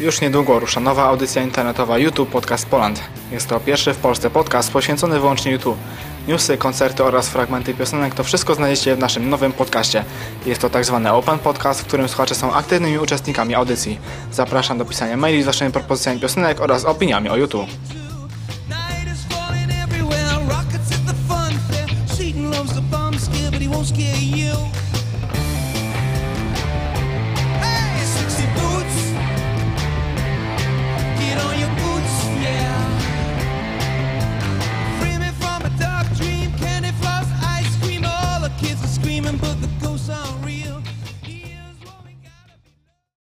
Już niedługo rusza nowa audycja internetowa YouTube Podcast Poland. Jest to pierwszy w Polsce podcast poświęcony wyłącznie YouTube. Newsy, koncerty oraz fragmenty piosenek to wszystko znajdziecie w naszym nowym podcaście. Jest to tak zwany Open Podcast, w którym słuchacze są aktywnymi uczestnikami audycji. Zapraszam do pisania maili z waszymi propozycjami piosenek oraz opiniami o YouTube. Night is falling